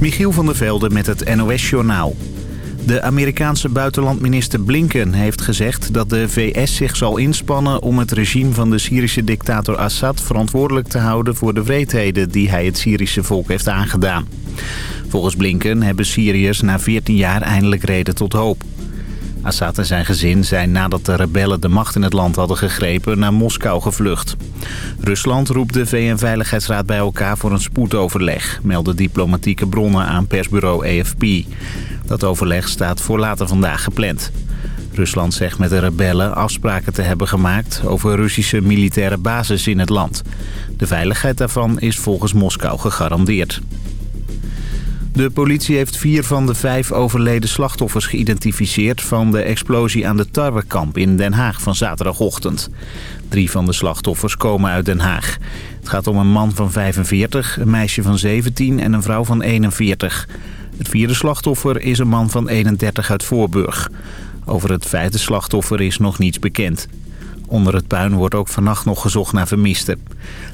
Michiel van der Velde met het NOS-journaal. De Amerikaanse buitenlandminister Blinken heeft gezegd dat de VS zich zal inspannen om het regime van de Syrische dictator Assad verantwoordelijk te houden voor de wreedheden die hij het Syrische volk heeft aangedaan. Volgens Blinken hebben Syriërs na 14 jaar eindelijk reden tot hoop. Assad en zijn gezin zijn nadat de rebellen de macht in het land hadden gegrepen naar Moskou gevlucht. Rusland roept de VN-veiligheidsraad bij elkaar voor een spoedoverleg, melden diplomatieke bronnen aan persbureau AFP. Dat overleg staat voor later vandaag gepland. Rusland zegt met de rebellen afspraken te hebben gemaakt over Russische militaire bases in het land. De veiligheid daarvan is volgens Moskou gegarandeerd. De politie heeft vier van de vijf overleden slachtoffers geïdentificeerd... van de explosie aan de tarwekamp in Den Haag van zaterdagochtend. Drie van de slachtoffers komen uit Den Haag. Het gaat om een man van 45, een meisje van 17 en een vrouw van 41. Het vierde slachtoffer is een man van 31 uit Voorburg. Over het vijfde slachtoffer is nog niets bekend. Onder het puin wordt ook vannacht nog gezocht naar vermisten.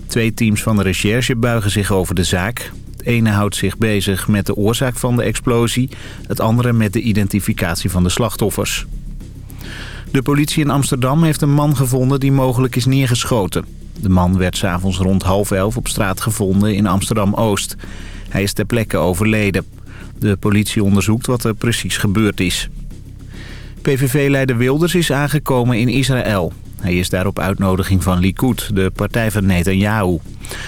Twee teams van de recherche buigen zich over de zaak ene houdt zich bezig met de oorzaak van de explosie. Het andere met de identificatie van de slachtoffers. De politie in Amsterdam heeft een man gevonden die mogelijk is neergeschoten. De man werd s'avonds rond half elf op straat gevonden in Amsterdam-Oost. Hij is ter plekke overleden. De politie onderzoekt wat er precies gebeurd is. PVV-leider Wilders is aangekomen in Israël. Hij is daar op uitnodiging van Likud, de partij van Netanyahu.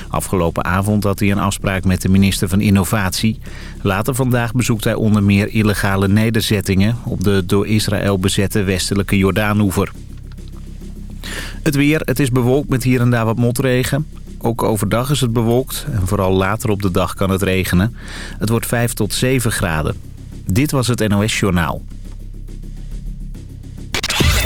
Afgelopen avond had hij een afspraak met de minister van Innovatie. Later vandaag bezoekt hij onder meer illegale nederzettingen... op de door Israël bezette westelijke Jordaanoever. Het weer, het is bewolkt met hier en daar wat motregen. Ook overdag is het bewolkt en vooral later op de dag kan het regenen. Het wordt 5 tot 7 graden. Dit was het NOS Journaal.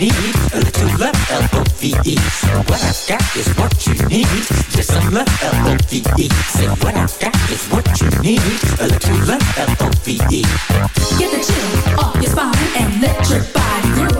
need a little love, L-O-V-E. What I've got is what you need, just some love, L-O-V-E. Say what I've got is what you need, a little love, L-O-V-E. Get the chill off your spine and let your body groove.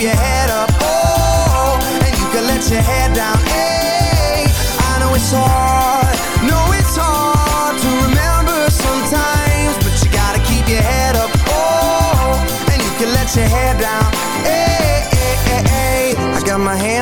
keep your head up. Oh, and you can let your head down. Hey, I know it's hard.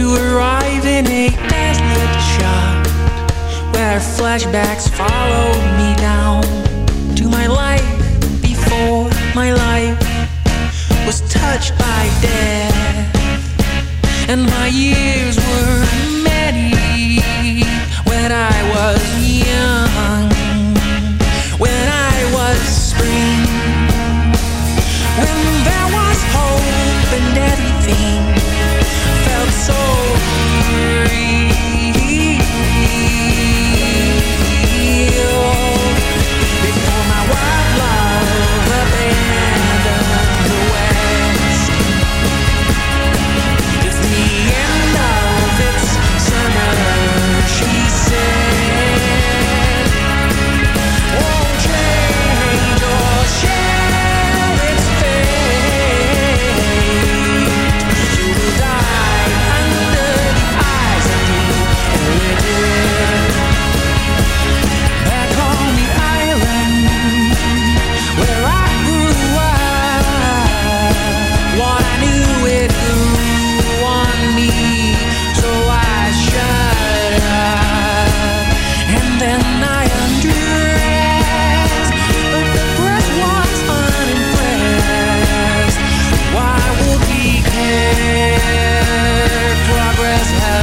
to arrive in a desolate shop where flashbacks follow me down to my life before my life was touched by death. And my years were many when I was young when I was spring when there was hope and everything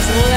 That's